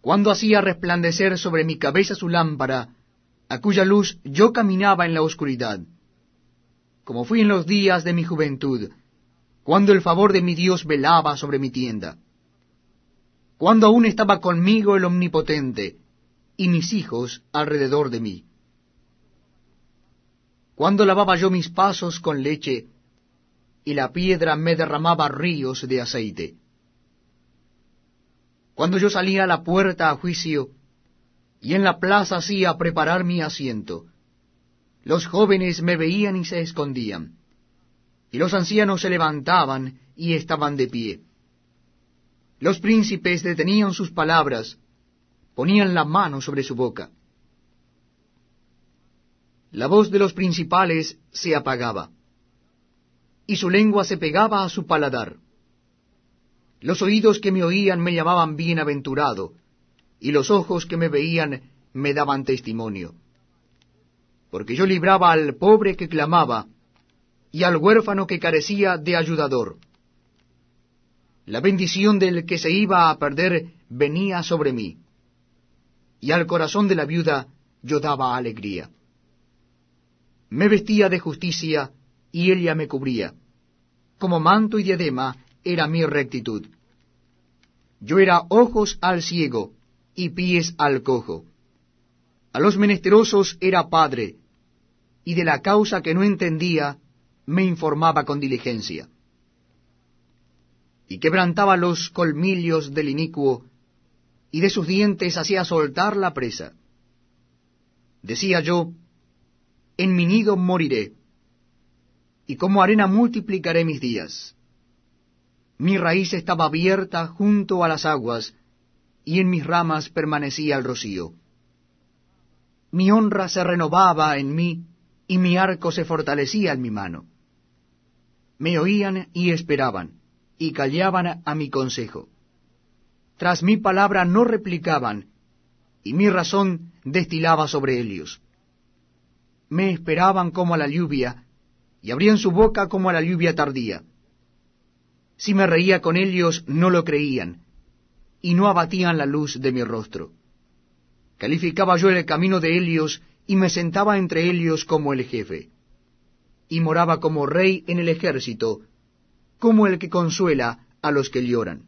cuando hacía resplandecer sobre mi cabeza su lámpara, a cuya luz yo caminaba en la oscuridad, como fui en los días de mi juventud, cuando el favor de mi Dios velaba sobre mi tienda, cuando aún estaba conmigo el Omnipotente, y mis hijos alrededor de mí. Cuando lavaba yo mis pasos con leche, y la piedra me derramaba ríos de aceite. Cuando yo salía a la puerta a juicio, y en la plaza hacía preparar mi asiento, los jóvenes me veían y se escondían, y los ancianos se levantaban y estaban de pie. Los príncipes detenían sus palabras, ponían la mano sobre su boca. La voz de los principales se apagaba y su lengua se pegaba a su paladar. Los oídos que me oían me llamaban bienaventurado, y los ojos que me veían me daban testimonio. Porque yo libraba al pobre que clamaba, y al huérfano que carecía de ayudador. La bendición del que se iba a perder venía sobre mí, y al corazón de la viuda yo daba alegría. Me vestía de justicia, y ella me cubría. Como manto y diadema era mi rectitud. Yo era ojos al ciego y pies al cojo. A los menesterosos era padre, y de la causa que no entendía me informaba con diligencia. Y quebrantaba los colmillos del inicuo, y de sus dientes hacía soltar la presa. Decía yo, en mi nido moriré, y como arena multiplicaré mis días. Mi raíz estaba abierta junto a las aguas, y en mis ramas permanecía el rocío. Mi honra se renovaba en mí, y mi arco se fortalecía en mi mano. Me oían y esperaban, y callaban a mi consejo. Tras mi palabra no replicaban, y mi razón destilaba sobre ellos. Me esperaban como a la lluvia, y abrían su boca como a la lluvia tardía. Si me reía con ellos, no lo creían, y no abatían la luz de mi rostro. Calificaba yo el camino de ellos, y me sentaba entre ellos como el jefe, y moraba como rey en el ejército, como el que consuela a los que lloran.